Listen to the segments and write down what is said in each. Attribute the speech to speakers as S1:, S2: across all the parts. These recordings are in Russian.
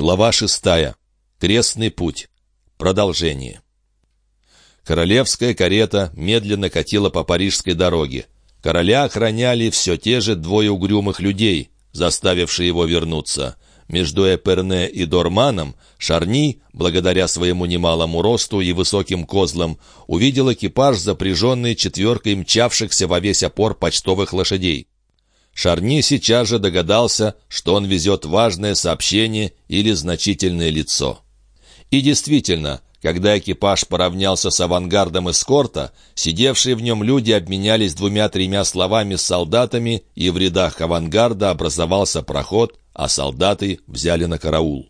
S1: Глава шестая. Крестный путь. Продолжение. Королевская карета медленно катила по парижской дороге. Короля охраняли все те же двое угрюмых людей, заставившие его вернуться. Между Эперне и Дорманом Шарни, благодаря своему немалому росту и высоким козлам, увидел экипаж, запряженный четверкой мчавшихся во весь опор почтовых лошадей. Шарни сейчас же догадался, что он везет важное сообщение или значительное лицо. И действительно, когда экипаж поравнялся с авангардом эскорта, сидевшие в нем люди обменялись двумя-тремя словами с солдатами, и в рядах авангарда образовался проход, а солдаты взяли на караул.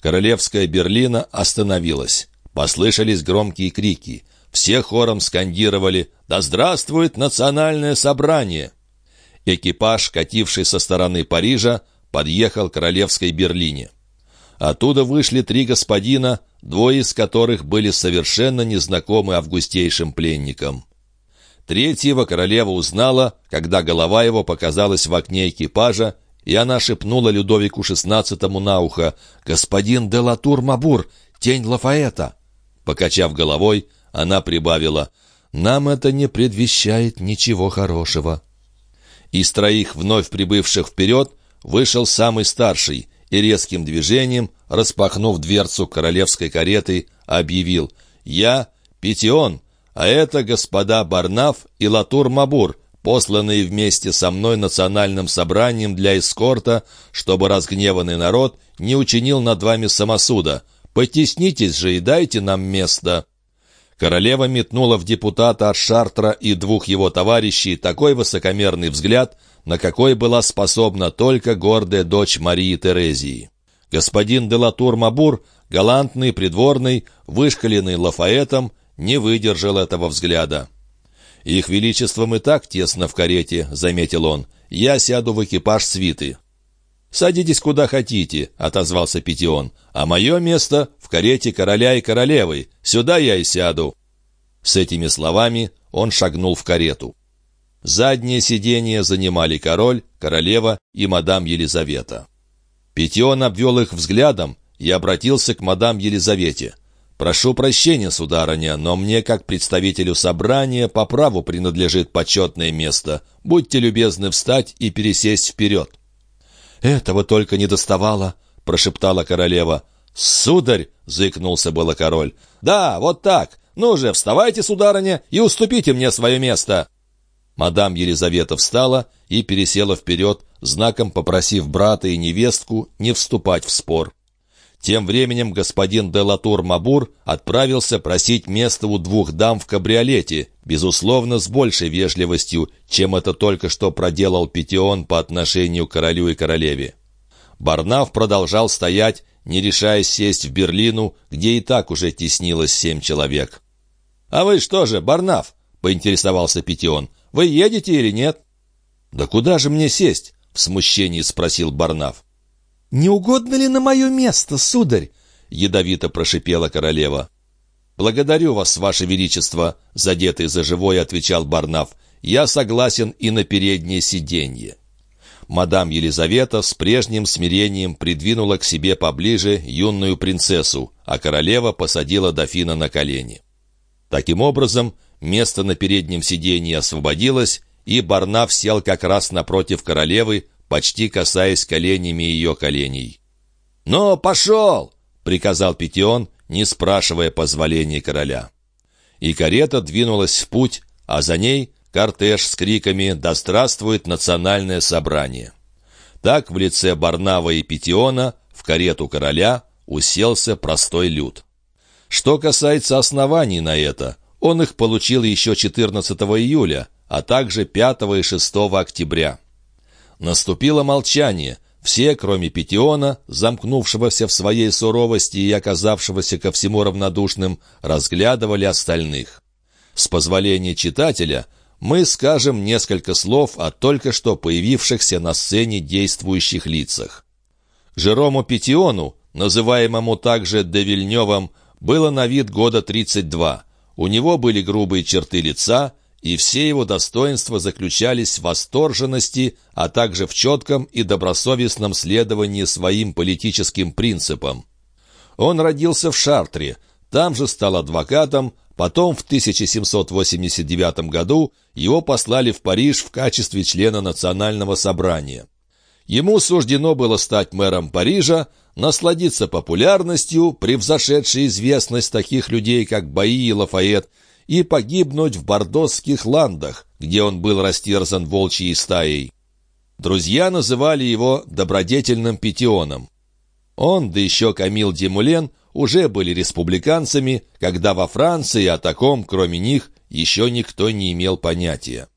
S1: Королевская Берлина остановилась. Послышались громкие крики. Все хором скандировали «Да здравствует национальное собрание!» Экипаж, кативший со стороны Парижа, подъехал к Королевской Берлине. Оттуда вышли три господина, двое из которых были совершенно незнакомы августейшим пленникам. Третьего королева узнала, когда голова его показалась в окне экипажа, и она шепнула Людовику XVI на ухо «Господин де Латур Мабур, тень Лафаэта!» Покачав головой, она прибавила «Нам это не предвещает ничего хорошего». Из троих вновь прибывших вперед вышел самый старший и резким движением, распахнув дверцу королевской кареты, объявил «Я Петион, а это господа Барнаф и Латур-Мабур, посланные вместе со мной национальным собранием для эскорта, чтобы разгневанный народ не учинил над вами самосуда. Потеснитесь же и дайте нам место». Королева метнула в депутата от Шартра и двух его товарищей такой высокомерный взгляд, на какой была способна только гордая дочь Марии Терезии. Господин Делатур Мабур, галантный, придворный, вышкаленный Лафаэтом, не выдержал этого взгляда. «Их величеством и так тесно в карете», — заметил он. «Я сяду в экипаж свиты». «Садитесь куда хотите», — отозвался Петион. «А мое место в карете короля и королевы. Сюда я и сяду». С этими словами он шагнул в карету. Заднее сиденье занимали король, королева и мадам Елизавета. Петион обвел их взглядом и обратился к мадам Елизавете. «Прошу прощения, сударыня, но мне, как представителю собрания, по праву принадлежит почетное место. Будьте любезны встать и пересесть вперед». «Этого только не доставало», — прошептала королева. «Сударь!» — заикнулся было король. «Да, вот так. Ну же, вставайте, сударыня, и уступите мне свое место!» Мадам Елизавета встала и пересела вперед, знаком попросив брата и невестку не вступать в спор. Тем временем господин Делатур Мабур отправился просить место у двух дам в кабриолете, безусловно, с большей вежливостью, чем это только что проделал Петион по отношению к королю и королеве. Барнаф продолжал стоять, не решаясь сесть в Берлину, где и так уже теснилось семь человек. «А вы что же, Барнаф?» — поинтересовался Петион. «Вы едете или нет?» «Да куда же мне сесть?» — в смущении спросил Барнаф.
S2: «Не угодно ли на мое место, сударь?»
S1: — ядовито прошипела королева. «Благодарю вас, ваше величество», — задетый за живое отвечал Барнаф. «Я согласен и на переднее сиденье». Мадам Елизавета с прежним смирением придвинула к себе поближе юную принцессу, а королева посадила дофина на колени. Таким образом, место на переднем сиденье освободилось, и Барнаф сел как раз напротив королевы, почти касаясь коленями ее коленей. «Ну, пошел!» — приказал Петион, не спрашивая позволения короля. И карета двинулась в путь, а за ней кортеж с криками «Да здравствует национальное собрание!». Так в лице Барнава и Петиона в карету короля уселся простой люд. Что касается оснований на это, он их получил еще 14 июля, а также 5 и 6 октября. Наступило молчание. Все, кроме Петиона, замкнувшегося в своей суровости и оказавшегося ко всему равнодушным, разглядывали остальных. С позволения читателя мы скажем несколько слов о только что появившихся на сцене действующих лицах. Жерому Петиону, называемому также Девильневым, было на вид года 32. У него были грубые черты лица, и все его достоинства заключались в восторженности, а также в четком и добросовестном следовании своим политическим принципам. Он родился в Шартре, там же стал адвокатом, потом в 1789 году его послали в Париж в качестве члена Национального собрания. Ему суждено было стать мэром Парижа, насладиться популярностью, превзошедшей известность таких людей, как Баи и Лафайет, и погибнуть в бордосских ландах, где он был растерзан волчьей стаей. Друзья называли его добродетельным пятионом. Он, да еще Камил Демулен, уже были республиканцами, когда во Франции о таком, кроме них, еще никто не имел понятия.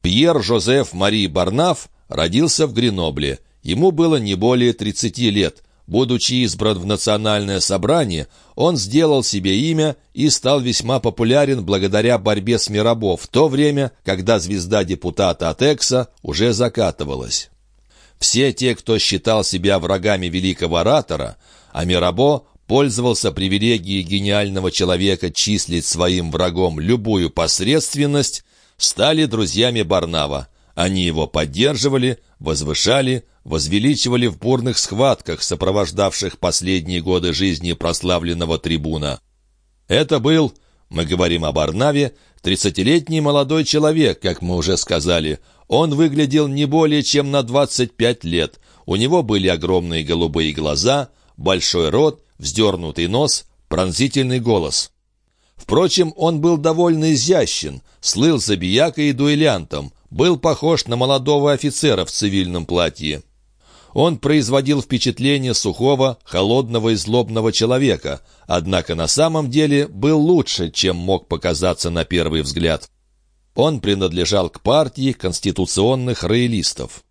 S1: Пьер Жозеф Мари Барнаф родился в Гренобле. Ему было не более 30 лет, Будучи избран в национальное собрание, он сделал себе имя и стал весьма популярен благодаря борьбе с Мирабо в то время, когда звезда депутата от Экса уже закатывалась. Все те, кто считал себя врагами великого оратора, а Мирабо пользовался привилегией гениального человека числить своим врагом любую посредственность, стали друзьями Барнава. Они его поддерживали, возвышали, возвеличивали в бурных схватках, сопровождавших последние годы жизни прославленного трибуна. Это был, мы говорим об Арнаве, тридцатилетний молодой человек, как мы уже сказали. Он выглядел не более чем на 25 лет. У него были огромные голубые глаза, большой рот, вздернутый нос, пронзительный голос. Впрочем, он был довольно изящен, слыл забиякой и дуэлянтом, был похож на молодого офицера в цивильном платье. Он производил впечатление сухого, холодного и злобного человека, однако на самом деле был лучше, чем мог показаться на первый взгляд. Он принадлежал к партии конституционных роялистов.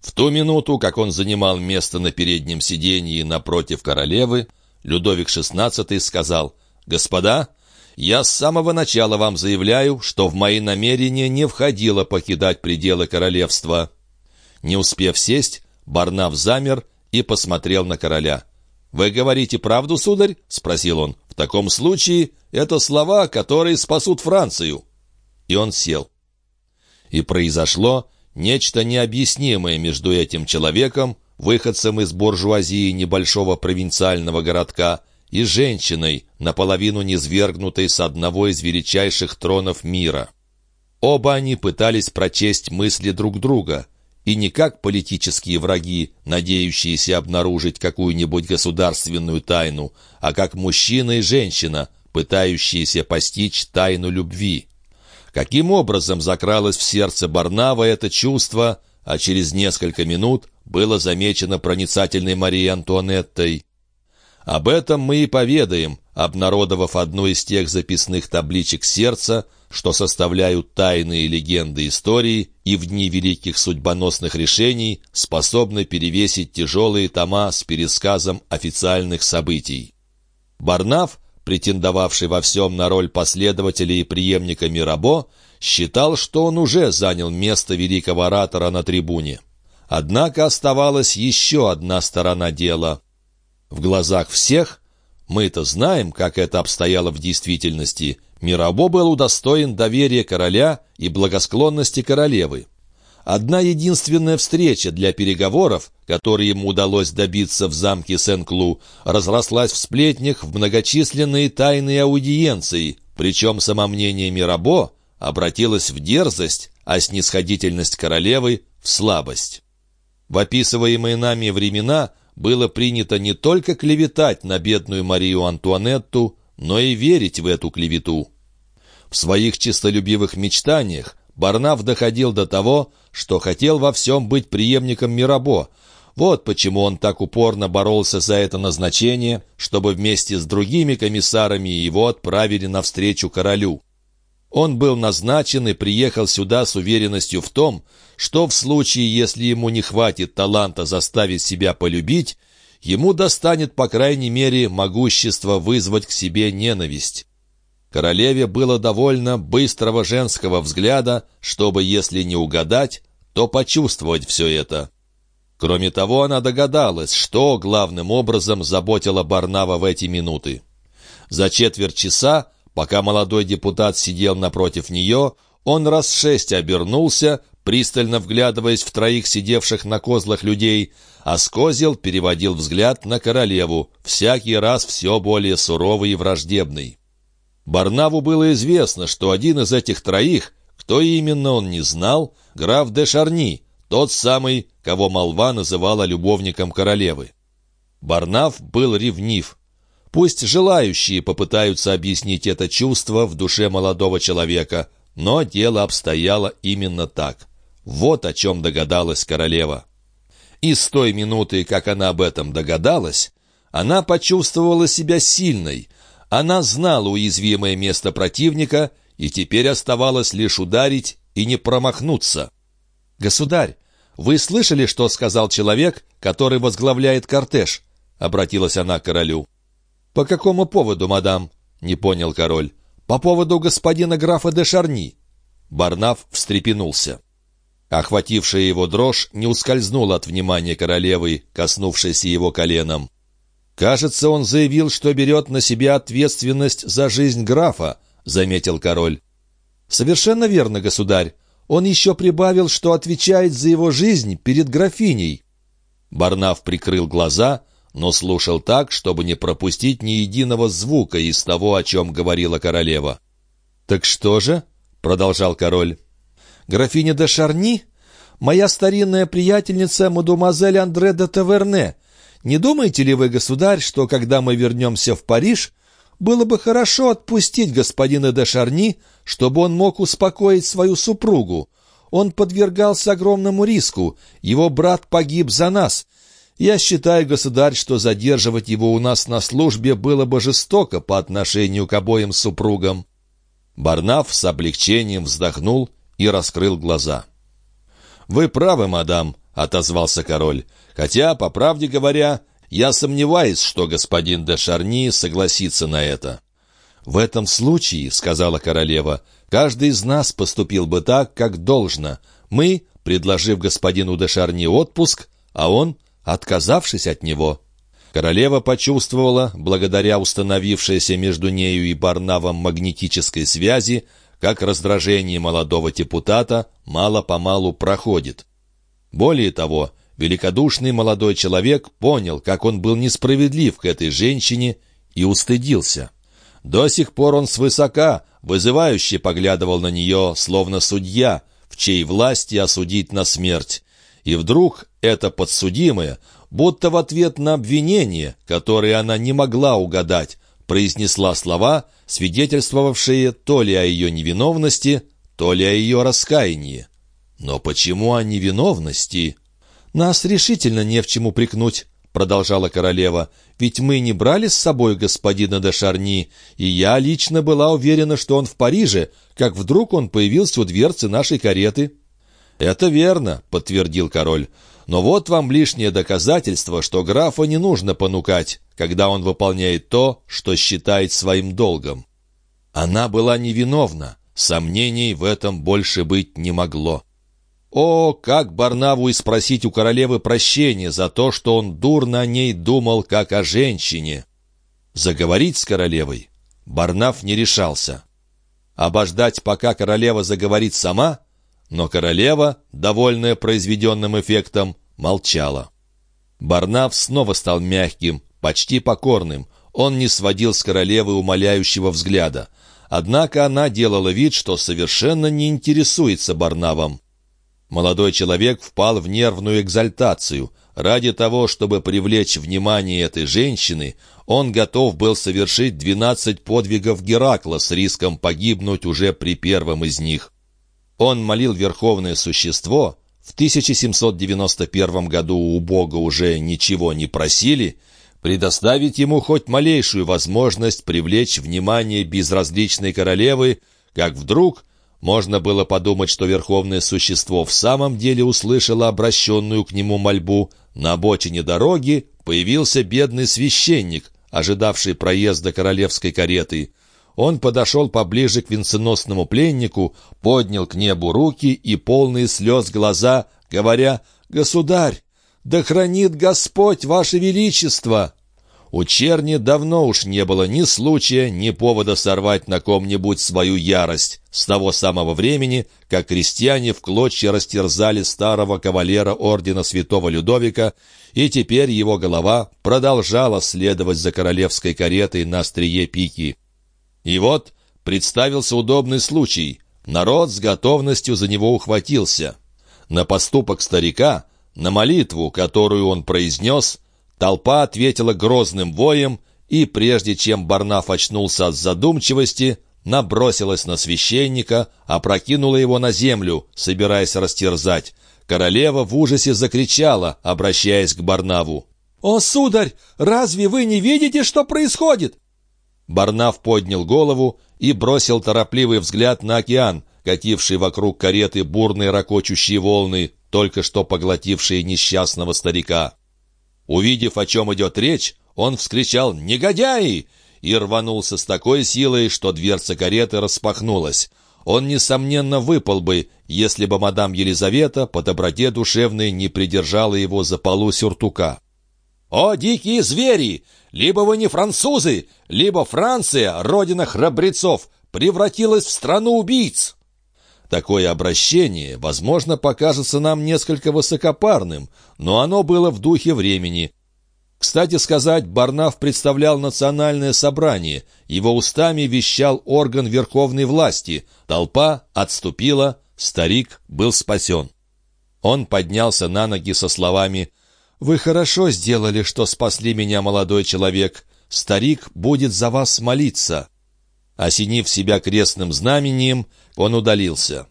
S1: В ту минуту, как он занимал место на переднем сиденье напротив королевы, Людовик XVI сказал «Господа, я с самого начала вам заявляю, что в мои намерения не входило покидать пределы королевства». Не успев сесть, Барнав замер и посмотрел на короля. «Вы говорите правду, сударь?» — спросил он. «В таком случае это слова, которые спасут Францию». И он сел. И произошло нечто необъяснимое между этим человеком, выходцем из буржуазии небольшого провинциального городка, и женщиной, наполовину низвергнутой с одного из величайших тронов мира. Оба они пытались прочесть мысли друг друга, и не как политические враги, надеющиеся обнаружить какую-нибудь государственную тайну, а как мужчина и женщина, пытающиеся постичь тайну любви. Каким образом закралось в сердце Барнава это чувство, а через несколько минут было замечено проницательной Марией Антуанеттой? Об этом мы и поведаем, обнародовав одну из тех записных табличек сердца, что составляют тайные легенды истории и в дни великих судьбоносных решений способны перевесить тяжелые тома с пересказом официальных событий. Барнаф, претендовавший во всем на роль последователя и преемника Мирабо, считал, что он уже занял место великого оратора на трибуне. Однако оставалась еще одна сторона дела. В глазах всех мы-то знаем, как это обстояло в действительности. Мирабо был удостоен доверия короля и благосклонности королевы. Одна единственная встреча для переговоров, которые ему удалось добиться в замке Сен-Клу, разрослась в сплетнях в многочисленные тайные аудиенции, причем самомнение Мирабо обратилось в дерзость, а снисходительность королевы — в слабость. В описываемые нами времена было принято не только клеветать на бедную Марию Антуанетту, но и верить в эту клевету. В своих чистолюбивых мечтаниях Барнаф доходил до того, что хотел во всем быть преемником Мирабо. Вот почему он так упорно боролся за это назначение, чтобы вместе с другими комиссарами его отправили навстречу королю. Он был назначен и приехал сюда с уверенностью в том, что в случае, если ему не хватит таланта заставить себя полюбить, ему достанет, по крайней мере, могущество вызвать к себе ненависть. Королеве было довольно быстрого женского взгляда, чтобы, если не угадать, то почувствовать все это. Кроме того, она догадалась, что главным образом заботило Барнава в эти минуты. За четверть часа Пока молодой депутат сидел напротив нее, Он раз шесть обернулся, пристально вглядываясь в троих сидевших на козлах людей, а Скозел переводил взгляд на королеву, всякий раз все более суровый и враждебный. Барнаву было известно, что один из этих троих, кто именно он не знал, граф де Шарни, тот самый, кого молва называла любовником королевы. Барнав был ревнив. Пусть желающие попытаются объяснить это чувство в душе молодого человека, но дело обстояло именно так. Вот о чем догадалась королева. И с той минуты, как она об этом догадалась, она почувствовала себя сильной. Она знала уязвимое место противника, и теперь оставалось лишь ударить и не промахнуться. «Государь, вы слышали, что сказал человек, который возглавляет кортеж?» — обратилась она к королю. «По какому поводу, мадам?» — не понял король. «По поводу господина графа де Шарни». Барнаф встрепенулся. Охватившая его дрожь не ускользнула от внимания королевы, коснувшейся его коленом. «Кажется, он заявил, что берет на себя ответственность за жизнь графа», — заметил король. «Совершенно верно, государь. Он еще прибавил, что отвечает за его жизнь перед графиней». Барнаф прикрыл глаза, но слушал так, чтобы не пропустить ни единого звука из того, о чем говорила королева. «Так что же?» — продолжал король. Графиня де Шарни — моя старинная приятельница мадемуазель Андре де Таверне. Не думаете ли вы, государь, что, когда мы вернемся в Париж, было бы хорошо отпустить господина де Шарни, чтобы он мог успокоить свою супругу? Он подвергался огромному риску, его брат погиб за нас. Я считаю, государь, что задерживать его у нас на службе было бы жестоко по отношению к обоим супругам». Барнаф с облегчением вздохнул и раскрыл глаза. «Вы правы, мадам», — отозвался король, «хотя, по правде говоря, я сомневаюсь, что господин де Шарни согласится на это». «В этом случае, — сказала королева, — каждый из нас поступил бы так, как должно. Мы, предложив господину де Шарни отпуск, а он, отказавшись от него». Королева почувствовала, благодаря установившейся между нею и Барнавом магнетической связи, как раздражение молодого депутата мало-помалу проходит. Более того, великодушный молодой человек понял, как он был несправедлив к этой женщине и устыдился. До сих пор он свысока, вызывающе поглядывал на нее, словно судья, в чьей власти осудить на смерть. И вдруг это подсудимое, будто в ответ на обвинение, которое она не могла угадать, произнесла слова, свидетельствовавшие то ли о ее невиновности, то ли о ее раскаянии. Но почему о невиновности? «Нас решительно не в чем упрекнуть», — продолжала королева, «ведь мы не брали с собой господина де Шарни, и я лично была уверена, что он в Париже, как вдруг он появился у дверцы нашей кареты». «Это верно», — подтвердил король. «Но вот вам лишнее доказательство, что графа не нужно понукать, когда он выполняет то, что считает своим долгом». Она была невиновна, сомнений в этом больше быть не могло. О, как Барнаву и спросить у королевы прощения за то, что он дурно о ней думал, как о женщине. Заговорить с королевой Барнав не решался. Обождать, пока королева заговорит сама — но королева, довольная произведенным эффектом, молчала. Барнав снова стал мягким, почти покорным. Он не сводил с королевы умоляющего взгляда. Однако она делала вид, что совершенно не интересуется Барнавом. Молодой человек впал в нервную экзальтацию. Ради того, чтобы привлечь внимание этой женщины, он готов был совершить двенадцать подвигов Геракла с риском погибнуть уже при первом из них. Он молил Верховное Существо, в 1791 году у Бога уже ничего не просили, предоставить ему хоть малейшую возможность привлечь внимание безразличной королевы, как вдруг можно было подумать, что Верховное Существо в самом деле услышало обращенную к нему мольбу. На обочине дороги появился бедный священник, ожидавший проезда королевской кареты. Он подошел поближе к венценосному пленнику, поднял к небу руки и полные слез глаза, говоря «Государь, да хранит Господь Ваше Величество!» У черни давно уж не было ни случая, ни повода сорвать на ком-нибудь свою ярость, с того самого времени, как крестьяне в клочья растерзали старого кавалера ордена святого Людовика, и теперь его голова продолжала следовать за королевской каретой на острие пики. И вот представился удобный случай. Народ с готовностью за него ухватился. На поступок старика, на молитву, которую он произнес, Толпа ответила грозным воем, и прежде чем Барнаф очнулся от задумчивости, набросилась на священника, опрокинула его на землю, собираясь растерзать. Королева в ужасе закричала, обращаясь к Барнаву.
S2: «О, сударь, разве вы не видите, что происходит?»
S1: Барнав поднял голову и бросил торопливый взгляд на океан, кативший вокруг кареты бурные ракочущие волны, только что поглотившие несчастного старика. Увидев, о чем идет речь, он вскричал «Негодяи!» и рванулся с такой силой, что дверца кареты распахнулась. Он, несомненно, выпал бы, если бы мадам Елизавета по доброте душевной не придержала его за полу сюртука. «О, дикие звери! Либо вы не французы, либо Франция, родина храбрецов, превратилась в страну убийц!» Такое обращение, возможно, покажется нам несколько высокопарным, но оно было в духе времени. Кстати сказать, Барнаф представлял национальное собрание, его устами вещал орган верховной власти, толпа отступила, старик был спасен. Он поднялся на ноги со словами «Вы хорошо сделали, что спасли меня, молодой человек. Старик будет за вас молиться». Осенив себя крестным знамением, он удалился.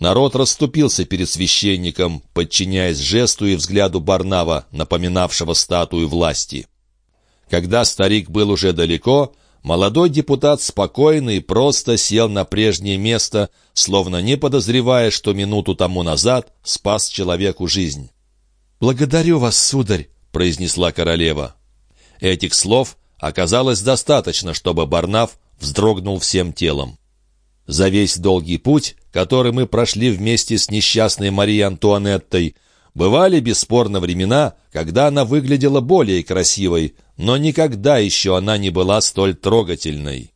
S1: Народ расступился перед священником, подчиняясь жесту и взгляду Барнава, напоминавшего статую власти. Когда старик был уже далеко, молодой депутат спокойно и просто сел на прежнее место, словно не подозревая, что минуту тому назад спас человеку жизнь.
S2: «Благодарю вас, сударь», —
S1: произнесла королева. Этих слов оказалось достаточно, чтобы Барнав вздрогнул всем телом. За весь долгий путь, который мы прошли вместе с несчастной Марией Антуанеттой, бывали бесспорно времена, когда она выглядела более красивой, но никогда еще она не была столь трогательной.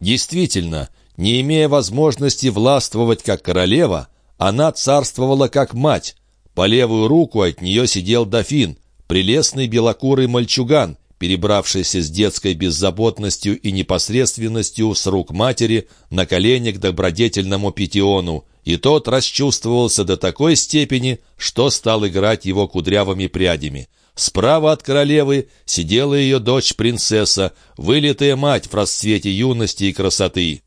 S1: Действительно, не имея возможности властвовать как королева, она царствовала как мать. По левую руку от нее сидел дофин, прелестный белокурый мальчуган, перебравшийся с детской беззаботностью и непосредственностью с рук матери на колени к добродетельному Петиону, и тот расчувствовался до такой степени, что стал играть его кудрявыми прядями. Справа от королевы сидела ее дочь-принцесса, вылитая мать в расцвете юности и красоты.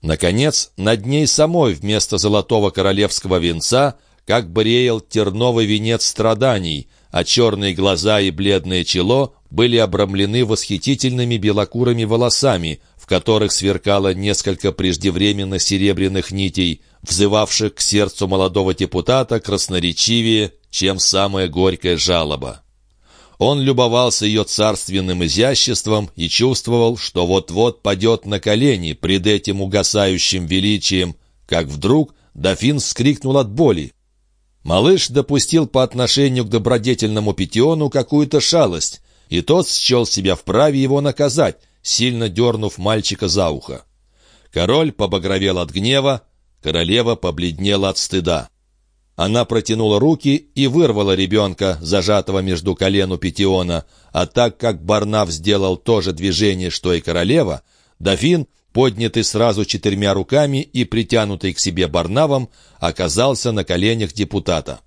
S1: Наконец, над ней самой вместо золотого королевского венца как бы терновый венец страданий, а черные глаза и бледное чело были обрамлены восхитительными белокурыми волосами, в которых сверкало несколько преждевременно серебряных нитей, взывавших к сердцу молодого депутата красноречивее, чем самая горькая жалоба. Он любовался ее царственным изяществом и чувствовал, что вот-вот падет на колени пред этим угасающим величием, как вдруг дофин вскрикнул от боли. Малыш допустил по отношению к добродетельному Петиону какую-то шалость, и тот счел себя вправе его наказать, сильно дернув мальчика за ухо. Король побагровел от гнева, королева побледнела от стыда. Она протянула руки и вырвала ребенка, зажатого между колену Петиона, а так как Барнав сделал то же движение, что и королева, дофин, поднятый сразу четырьмя руками и притянутый к себе Барнавом, оказался на коленях депутата.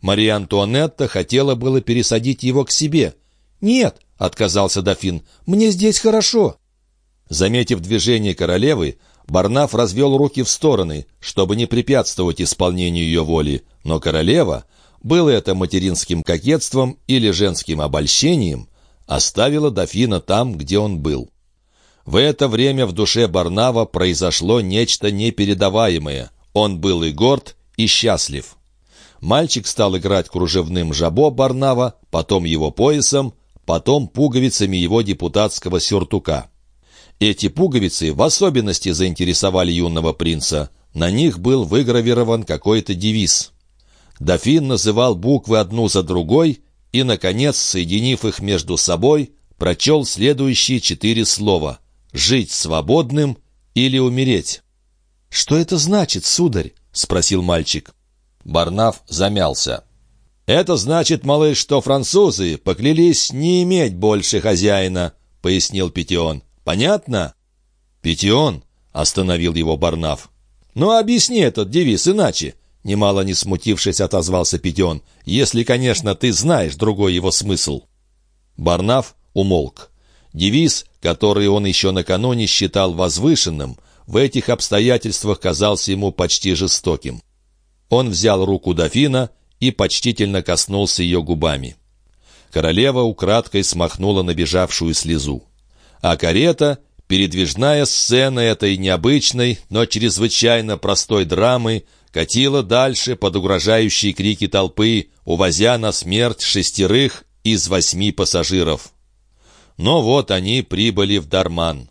S1: Мария Антуанетта хотела было пересадить его к себе — «Нет», — отказался дофин, — «мне здесь хорошо». Заметив движение королевы, Барнаф развел руки в стороны, чтобы не препятствовать исполнению ее воли, но королева, было это материнским кокетством или женским обольщением, оставила дофина там, где он был. В это время в душе Барнава произошло нечто непередаваемое. Он был и горд, и счастлив. Мальчик стал играть кружевным жабо Барнава, потом его поясом, потом пуговицами его депутатского сюртука. Эти пуговицы в особенности заинтересовали юного принца. На них был выгравирован какой-то девиз. Дофин называл буквы одну за другой и, наконец, соединив их между собой, прочел следующие четыре слова «жить свободным» или «умереть».
S2: «Что это значит, сударь?» — спросил мальчик.
S1: Барнаф замялся. «Это значит, малыш, что французы поклялись не иметь больше хозяина», — пояснил Петион. «Понятно?» «Петион?» — остановил его Барнаф. «Ну, объясни этот девиз иначе», — немало не смутившись отозвался Петион, «если, конечно, ты знаешь другой его смысл». Барнаф умолк. Девиз, который он еще накануне считал возвышенным, в этих обстоятельствах казался ему почти жестоким. Он взял руку дофина и почтительно коснулся ее губами. Королева украдкой смахнула набежавшую слезу. А карета, передвижная сцена этой необычной, но чрезвычайно простой драмы, катила дальше под угрожающие крики толпы, увозя на смерть шестерых из восьми пассажиров. Но вот они прибыли в Дарман.